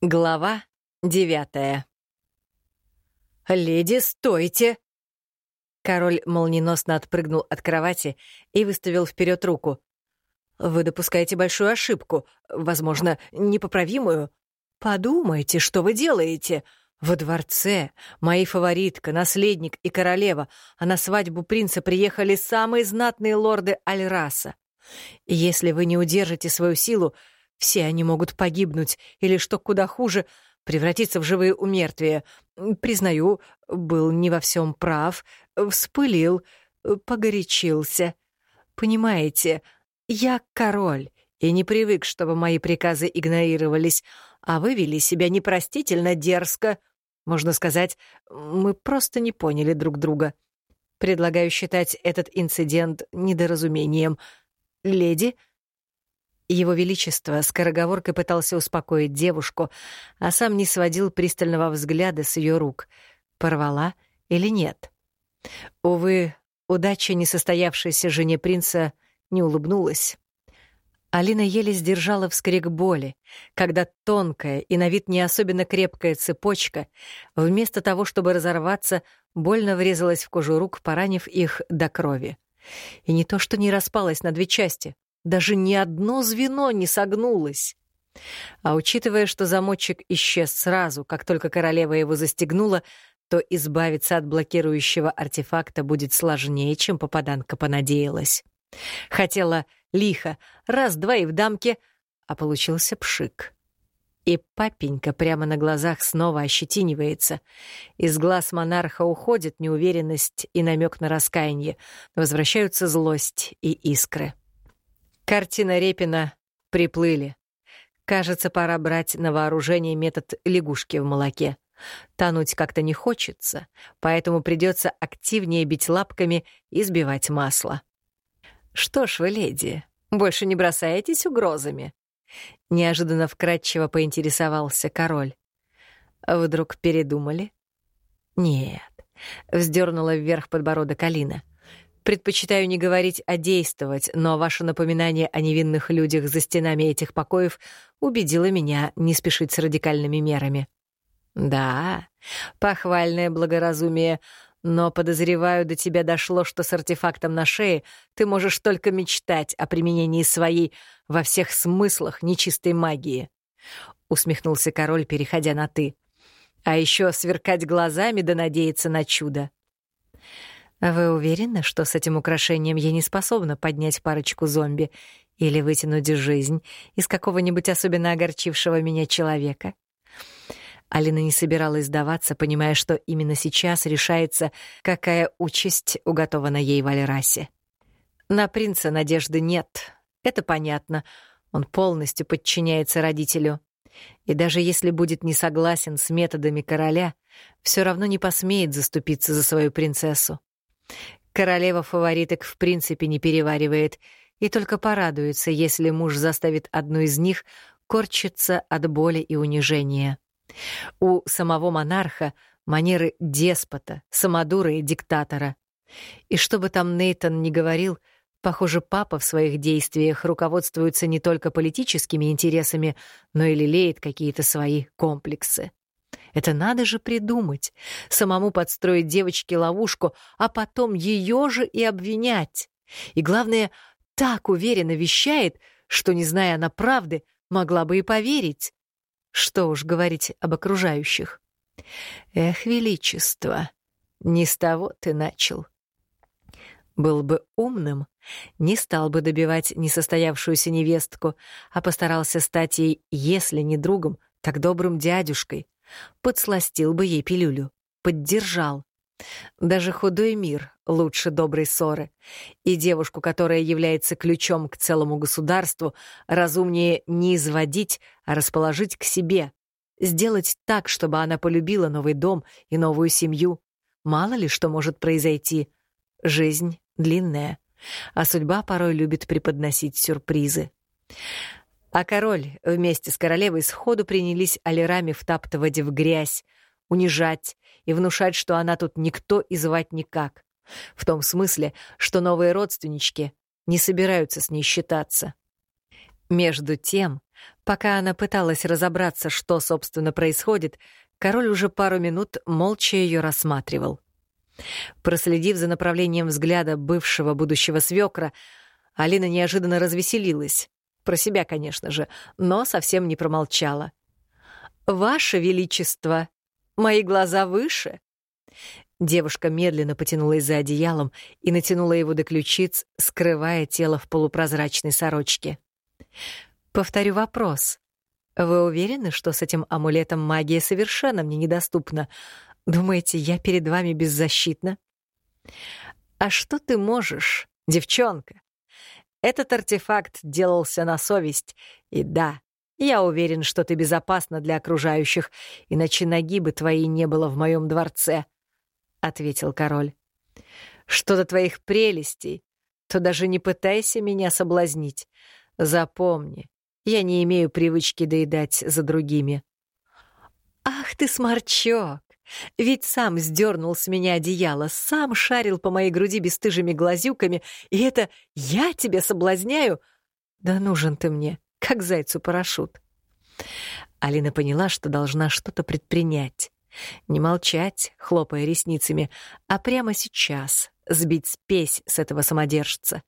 Глава девятая. «Леди, стойте!» Король молниеносно отпрыгнул от кровати и выставил вперед руку. «Вы допускаете большую ошибку, возможно, непоправимую. Подумайте, что вы делаете. Во дворце мои фаворитка, наследник и королева, а на свадьбу принца приехали самые знатные лорды Альраса. Если вы не удержите свою силу, все они могут погибнуть, или, что куда хуже, превратиться в живые умертвия. Признаю, был не во всем прав, вспылил, погорячился. Понимаете, я король и не привык, чтобы мои приказы игнорировались, а вы вели себя непростительно дерзко. Можно сказать, мы просто не поняли друг друга. Предлагаю считать этот инцидент недоразумением. Леди — его Величество скороговоркой пытался успокоить девушку, а сам не сводил пристального взгляда с ее рук. Порвала или нет? Увы, удача несостоявшейся жене принца не улыбнулась. Алина еле сдержала вскрик боли, когда тонкая и на вид не особенно крепкая цепочка, вместо того, чтобы разорваться, больно врезалась в кожу рук, поранив их до крови. И не то что не распалась на две части, даже ни одно звено не согнулось. А учитывая, что замочек исчез сразу, как только королева его застегнула, то избавиться от блокирующего артефакта будет сложнее, чем попаданка понадеялась. Хотела лихо, раз-два и в дамке, а получился пшик. И папенька прямо на глазах снова ощетинивается. Из глаз монарха уходит неуверенность и намек на раскаяние, возвращаются злость и искры. Картина Репина приплыли. Кажется, пора брать на вооружение метод лягушки в молоке. Тонуть как-то не хочется, поэтому придется активнее бить лапками и сбивать масло. «Что ж вы, леди, больше не бросаетесь угрозами?» Неожиданно вкратчиво поинтересовался король. «Вдруг передумали?» «Нет», — вздернула вверх подбородок Алина. Предпочитаю не говорить, а действовать, но ваше напоминание о невинных людях за стенами этих покоев убедило меня не спешить с радикальными мерами. Да, похвальное благоразумие, но, подозреваю, до тебя дошло, что с артефактом на шее ты можешь только мечтать о применении своей во всех смыслах нечистой магии. Усмехнулся король, переходя на «ты». А еще сверкать глазами да надеяться на чудо. Вы уверены, что с этим украшением я не способна поднять парочку зомби или вытянуть жизнь из какого-нибудь особенно огорчившего меня человека? Алина не собиралась сдаваться, понимая, что именно сейчас решается, какая участь уготована ей в Альрасе. На принца надежды нет, это понятно. Он полностью подчиняется родителю. И даже если будет не согласен с методами короля, все равно не посмеет заступиться за свою принцессу. Королева фавориток в принципе не переваривает и только порадуется, если муж заставит одну из них корчиться от боли и унижения. У самого монарха манеры деспота, самодура и диктатора. И что бы там Нейтон ни говорил, похоже, папа в своих действиях руководствуется не только политическими интересами, но и лелеет какие-то свои комплексы. Это надо же придумать. Самому подстроить девочке ловушку, а потом ее же и обвинять. И главное, так уверенно вещает, что, не зная она правды, могла бы и поверить. Что уж говорить об окружающих. Эх, величество, не с того ты начал. Был бы умным, не стал бы добивать несостоявшуюся невестку, а постарался стать ей, если не другом, так добрым дядюшкой, подсластил бы ей пилюлю, поддержал. Даже худой мир лучше доброй ссоры. И девушку, которая является ключом к целому государству, разумнее не изводить, а расположить к себе. Сделать так, чтобы она полюбила новый дом и новую семью. Мало ли что может произойти. Жизнь длинная, а судьба порой любит преподносить сюрпризы. А король вместе с королевой сходу принялись алирами втаптывать в грязь, унижать и внушать, что она тут никто и звать никак. В том смысле, что новые родственнички не собираются с ней считаться. Между тем, Пока она пыталась разобраться, что, собственно, происходит, король уже пару минут молча ее рассматривал. Проследив за направлением взгляда бывшего будущего свекра, Алина неожиданно развеселилась. Про себя, конечно же, но совсем не промолчала. «Ваше Величество, мои глаза выше!» Девушка медленно потянулась за одеялом и натянула его до ключиц, скрывая тело в полупрозрачной сорочке. «Повторю вопрос. Вы уверены, что с этим амулетом магия совершенно мне недоступна? Думаете, я перед вами беззащитна?» «А что ты можешь, девчонка?» Этот артефакт делался на совесть, и да, я уверен, что ты безопасна для окружающих, иначе ноги бы твоей не было в моем дворце», — ответил король. «Что до твоих прелестей, то даже не пытайся меня соблазнить. Запомни, я не имею привычки доедать за другими». «Ах ты, сморчок! Ведь сам сдернул с меня одеяло, сам шарил по моей груди бесстыжими глазюками, и это я тебя соблазняю? Да нужен ты мне, как зайцу парашют. Алина поняла, что должна что-то предпринять. Не молчать, хлопая ресницами, а прямо сейчас сбить спесь с этого самодержца.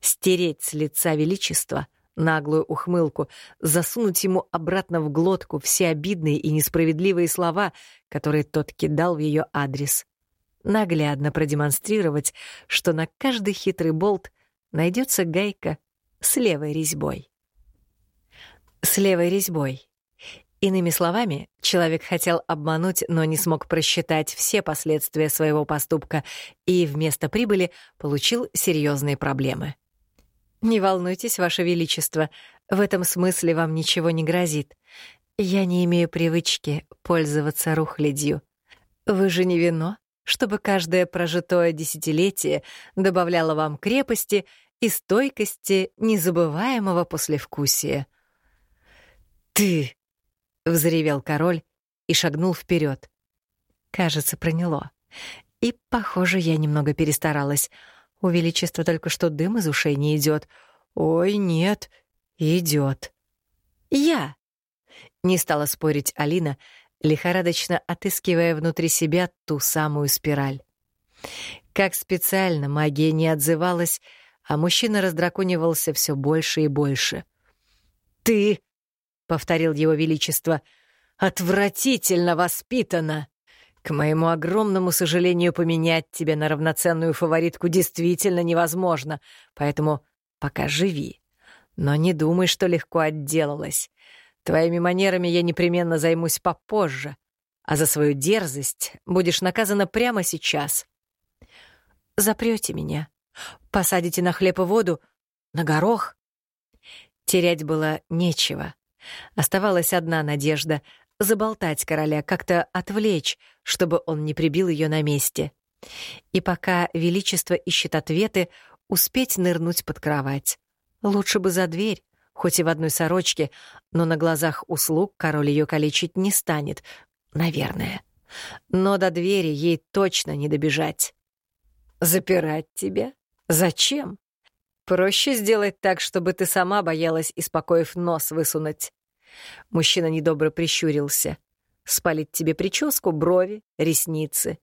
Стереть с лица величества — наглую ухмылку, засунуть ему обратно в глотку все обидные и несправедливые слова, которые тот кидал в ее адрес. Наглядно продемонстрировать, что на каждый хитрый болт найдется гайка с левой резьбой. С левой резьбой. Иными словами, человек хотел обмануть, но не смог просчитать все последствия своего поступка и вместо прибыли получил серьезные проблемы. «Не волнуйтесь, Ваше Величество, в этом смысле вам ничего не грозит. Я не имею привычки пользоваться рухлядью. Вы же не вино, чтобы каждое прожитое десятилетие добавляло вам крепости и стойкости незабываемого послевкусия». «Ты!» — взревел король и шагнул вперед. Кажется, проняло. И, похоже, я немного перестаралась — у Величества только что дым из ушей не идет. Ой, нет, идет. Я! Не стала спорить Алина, лихорадочно отыскивая внутри себя ту самую спираль. Как специально магия не отзывалась, а мужчина раздраконивался все больше и больше. «Ты!» — повторил его величество. «Отвратительно воспитана!» К моему огромному сожалению, поменять тебя на равноценную фаворитку действительно невозможно, поэтому пока живи. Но не думай, что легко отделалась. Твоими манерами я непременно займусь попозже, а за свою дерзость будешь наказана прямо сейчас. Запрете меня, посадите на хлеб и воду, на горох. Терять было нечего. Оставалась одна надежда — заболтать короля, как-то отвлечь, чтобы он не прибил ее на месте. И пока Величество ищет ответы, успеть нырнуть под кровать. Лучше бы за дверь, хоть и в одной сорочке, но на глазах услуг король ее калечить не станет, наверное. Но до двери ей точно не добежать. «Запирать тебя? Зачем? Проще сделать так, чтобы ты сама боялась, испокоив нос высунуть. Мужчина недобро прищурился. «Спалить тебе прическу, брови, ресницы.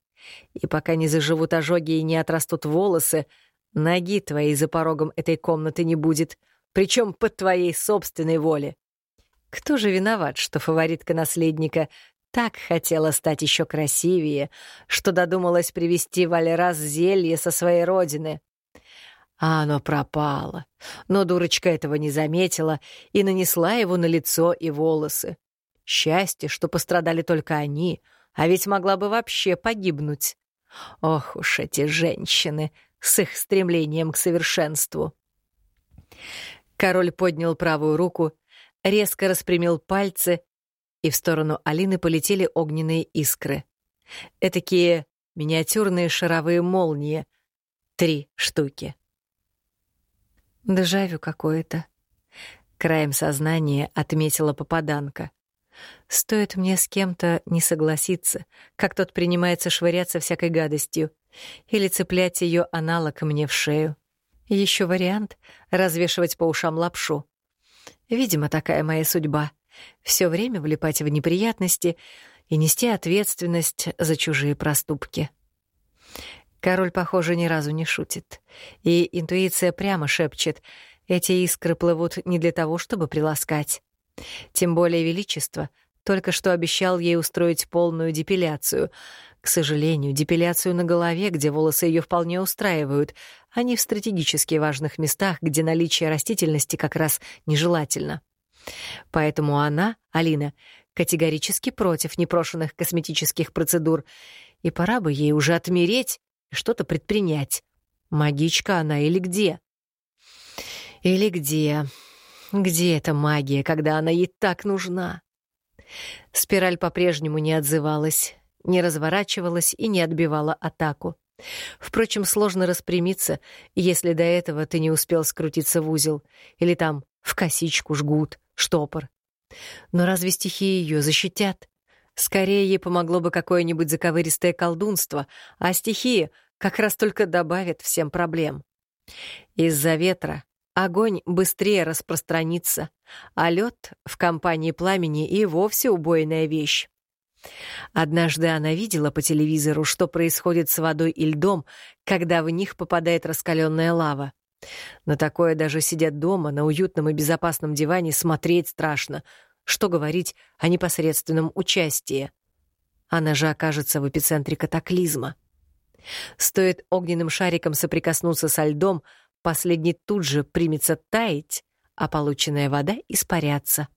И пока не заживут ожоги и не отрастут волосы, ноги твоей за порогом этой комнаты не будет, причем под твоей собственной воле. Кто же виноват, что фаворитка наследника так хотела стать еще красивее, что додумалась привести Валерас зелье со своей родины? А оно пропало. Но дурочка этого не заметила и нанесла его на лицо и волосы. Счастье, что пострадали только они, а ведь могла бы вообще погибнуть. Ох уж эти женщины с их стремлением к совершенству. Король поднял правую руку, резко распрямил пальцы, и в сторону Алины полетели огненные искры. Этакие миниатюрные шаровые молнии. Три штуки. Дежавю какое-то. Краем сознания отметила попаданка. Стоит мне с кем-то не согласиться, как тот принимается швыряться всякой гадостью, или цеплять ее аналог мне в шею. Еще вариант — развешивать по ушам лапшу. Видимо, такая моя судьба. Все время влипать в неприятности и нести ответственность за чужие проступки. Король, похоже, ни разу не шутит. И интуиция прямо шепчет, эти искры плывут не для того, чтобы приласкать. Тем более Величество только что обещал ей устроить полную депиляцию. К сожалению, депиляцию на голове, где волосы ее вполне устраивают, а не в стратегически важных местах, где наличие растительности как раз нежелательно. Поэтому она, Алина, категорически против непрошенных косметических процедур, и пора бы ей уже отмереть и что-то предпринять. Магичка она или где? Или где? Где эта магия, когда она ей так нужна? Спираль по-прежнему не отзывалась, не разворачивалась и не отбивала атаку. Впрочем, сложно распрямиться, если до этого ты не успел скрутиться в узел или там в косичку жгут, штопор. Но разве стихии ее защитят? Скорее ей помогло бы какое-нибудь заковыристое колдунство, а стихии как раз только добавят всем проблем. Из-за ветра огонь быстрее распространится, а лед в компании пламени и вовсе убойная вещь. Однажды она видела по телевизору, что происходит с водой и льдом, когда в них попадает раскаленная лава. На такое даже сидят дома, на уютном и безопасном диване, смотреть страшно. Что говорить о непосредственном участии? Она же окажется в эпицентре катаклизма. Стоит огненным шариком соприкоснуться со льдом, последний тут же примется таять, а полученная вода испаряться.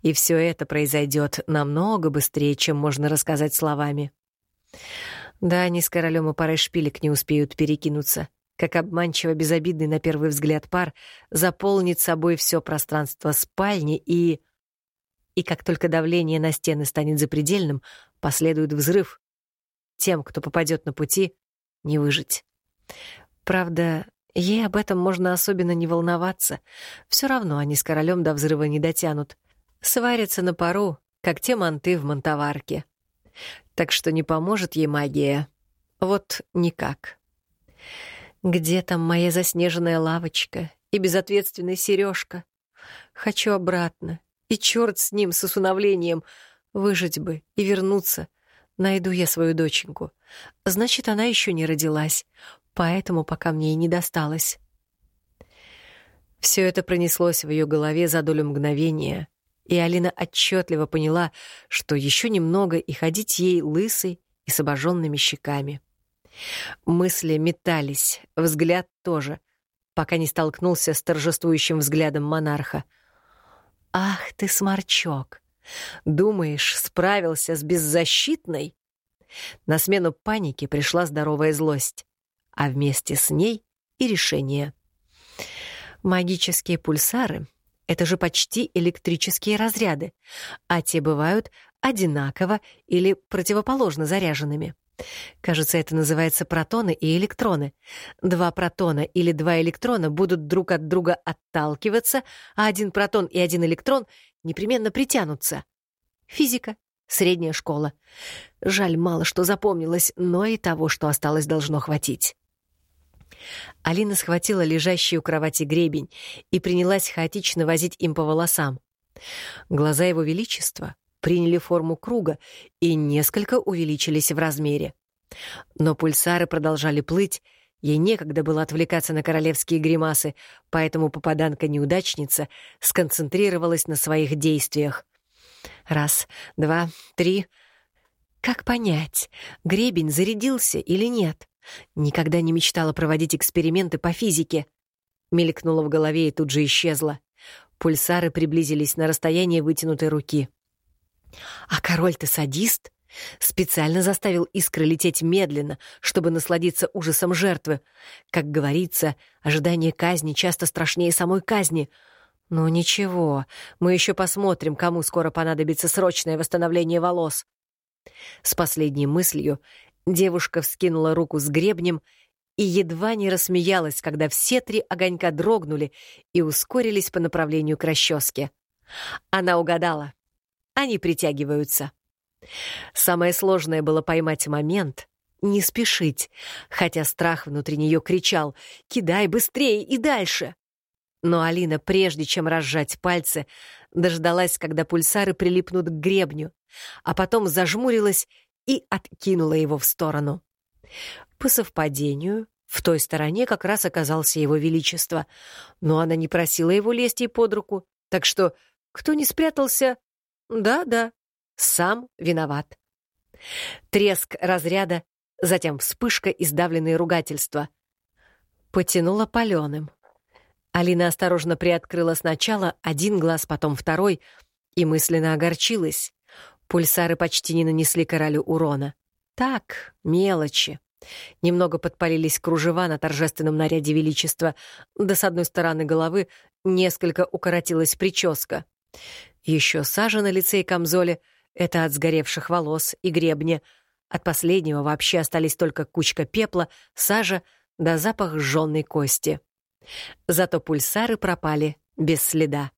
И все это произойдет намного быстрее, чем можно рассказать словами. Да, они с королем и парой шпилек не успеют перекинуться. Как обманчиво безобидный на первый взгляд пар заполнит собой все пространство спальни и... И как только давление на стены станет запредельным, последует взрыв. Тем, кто попадет на пути, не выжить. Правда, ей об этом можно особенно не волноваться. Все равно они с королем до взрыва не дотянут. Сварятся на пару, как те манты в мантоварке. Так что не поможет ей магия. Вот никак. Где там моя заснеженная лавочка и безответственная сережка? Хочу обратно. И черт с ним, с усыновлением. Выжить бы и вернуться. Найду я свою доченьку. Значит, она еще не родилась. Поэтому пока мне и не досталось. Все это пронеслось в ее голове за долю мгновения, и Алина отчетливо поняла, что еще немного и ходить ей лысой и с обожженными щеками. Мысли метались, взгляд тоже, пока не столкнулся с торжествующим взглядом монарха. «Ах ты, сморчок! Думаешь, справился с беззащитной?» На смену панике пришла здоровая злость, а вместе с ней и решение. Магические пульсары — это же почти электрические разряды, а те бывают одинаково или противоположно заряженными. Кажется, это называется протоны и электроны. Два протона или два электрона будут друг от друга отталкиваться, а один протон и один электрон непременно притянутся. Физика. Средняя школа. Жаль, мало что запомнилось, но и того, что осталось, должно хватить. Алина схватила лежащий у кровати гребень и принялась хаотично возить им по волосам. Глаза его величества приняли форму круга и несколько увеличились в размере. Но пульсары продолжали плыть, ей некогда было отвлекаться на королевские гримасы, поэтому попаданка-неудачница сконцентрировалась на своих действиях. Раз, два, три. Как понять, гребень зарядился или нет? Никогда не мечтала проводить эксперименты по физике. Мелькнула в голове и тут же исчезла. Пульсары приблизились на расстояние вытянутой руки. А король-то садист. Специально заставил искры лететь медленно, чтобы насладиться ужасом жертвы. Как говорится, ожидание казни часто страшнее самой казни. Но ничего, мы еще посмотрим, кому скоро понадобится срочное восстановление волос. С последней мыслью девушка вскинула руку с гребнем и едва не рассмеялась, когда все три огонька дрогнули и ускорились по направлению к расческе. Она угадала. Они притягиваются. Самое сложное было поймать момент, не спешить, хотя страх внутри нее кричал «Кидай быстрее и дальше!». Но Алина, прежде чем разжать пальцы, дождалась, когда пульсары прилипнут к гребню, а потом зажмурилась и откинула его в сторону. По совпадению, в той стороне как раз оказался его величество, но она не просила его лезть ей под руку, так что кто не спрятался, да-да, сам виноват. Треск разряда, затем вспышка и сдавленные ругательства. Потянула паленым. Алина осторожно приоткрыла сначала один глаз, потом второй, и мысленно огорчилась. Пульсары почти не нанесли королю урона. Так, мелочи. Немного подпалились кружева на торжественном наряде величества, да с одной стороны головы несколько укоротилась прическа. Еще сажа на лице и камзоле — это от сгоревших волос и гребня. От последнего вообще остались только кучка пепла, сажа да запах сжённой кости. Зато пульсары пропали без следа.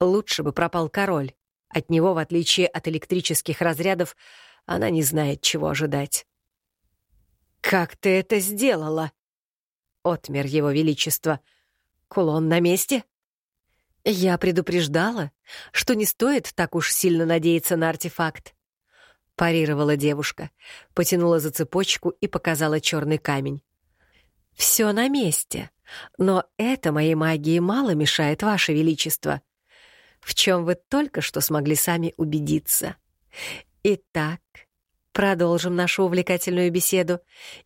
Лучше бы пропал король. От него, в отличие от электрических разрядов, она не знает, чего ожидать. «Как ты это сделала?» — отмер его величество. «Кулон на месте?» «Я предупреждала, что не стоит так уж сильно надеяться на артефакт», — парировала девушка, потянула за цепочку и показала черный камень. «Все на месте, но это моей магии мало мешает, Ваше Величество, в чем вы только что смогли сами убедиться. Итак, продолжим нашу увлекательную беседу,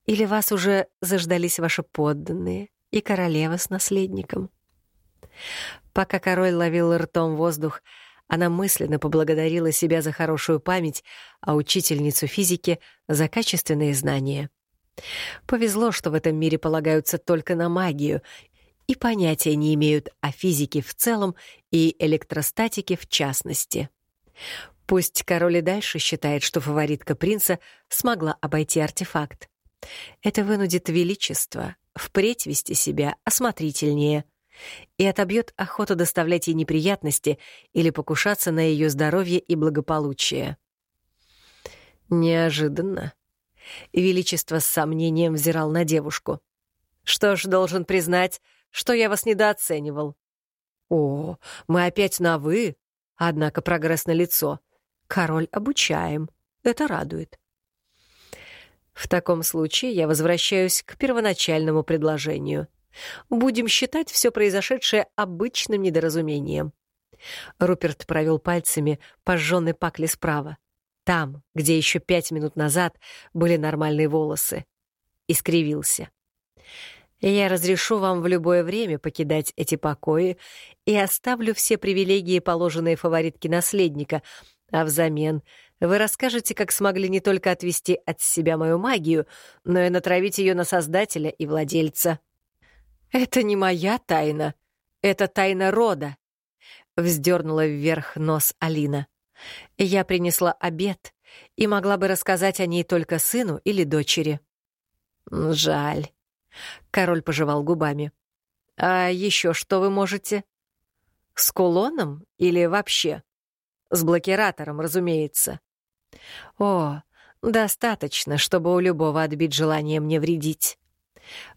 или вас уже заждались ваши подданные и королева с наследником?» Пока король ловил ртом воздух, она мысленно поблагодарила себя за хорошую память, а учительницу физики — за качественные знания. Повезло, что в этом мире полагаются только на магию и понятия не имеют о физике в целом и электростатике в частности. Пусть король и дальше считает, что фаворитка принца смогла обойти артефакт. Это вынудит величество впредь вести себя осмотрительнее и отобьет охоту доставлять ей неприятности или покушаться на ее здоровье и благополучие. Неожиданно. Величество с сомнением взирал на девушку. «Что ж, должен признать, что я вас недооценивал». «О, мы опять на «вы», однако прогресс на лицо. Король обучаем. Это радует». В таком случае я возвращаюсь к первоначальному предложению. Будем считать все произошедшее обычным недоразумением. Руперт провел пальцами по жженной пакле справа. Там, где еще пять минут назад были нормальные волосы. И скривился. Я разрешу вам в любое время покидать эти покои и оставлю все привилегии, положенные фаворитке наследника, а взамен вы расскажете, как смогли не только отвести от себя мою магию, но и натравить ее на создателя и владельца. Это не моя тайна, это тайна рода, вздернула вверх нос Алина. Я принесла обед и могла бы рассказать о ней только сыну или дочери. Жаль. Король пожевал губами. А еще что вы можете? С кулоном или вообще? С блокиратором, разумеется. О, достаточно, чтобы у любого отбить желание мне вредить.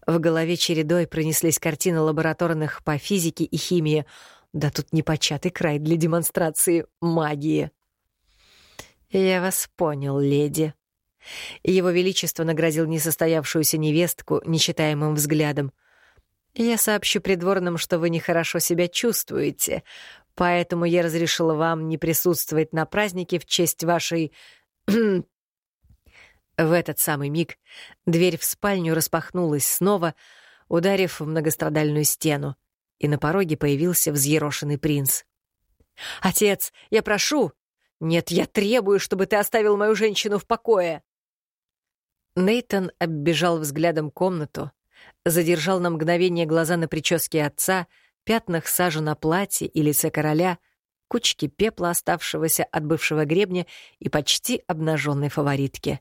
В голове чередой пронеслись картины лабораторных по физике и химии. Да тут непочатый край для демонстрации магии. «Я вас понял, леди». Его Величество наградил несостоявшуюся невестку нечитаемым взглядом. «Я сообщу придворным, что вы нехорошо себя чувствуете, поэтому я разрешила вам не присутствовать на празднике в честь вашей... в этот самый миг дверь в спальню распахнулась снова, ударив в многострадальную стену, и на пороге появился взъерошенный принц. «Отец, я прошу!» «Нет, я требую, чтобы ты оставил мою женщину в покое!» Нейтон оббежал взглядом комнату, задержал на мгновение глаза на прическе отца, пятнах сажи на платье и лице короля, кучки пепла, оставшегося от бывшего гребня и почти обнаженной фаворитки.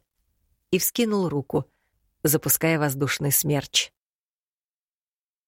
И вскинул руку, запуская воздушный смерч.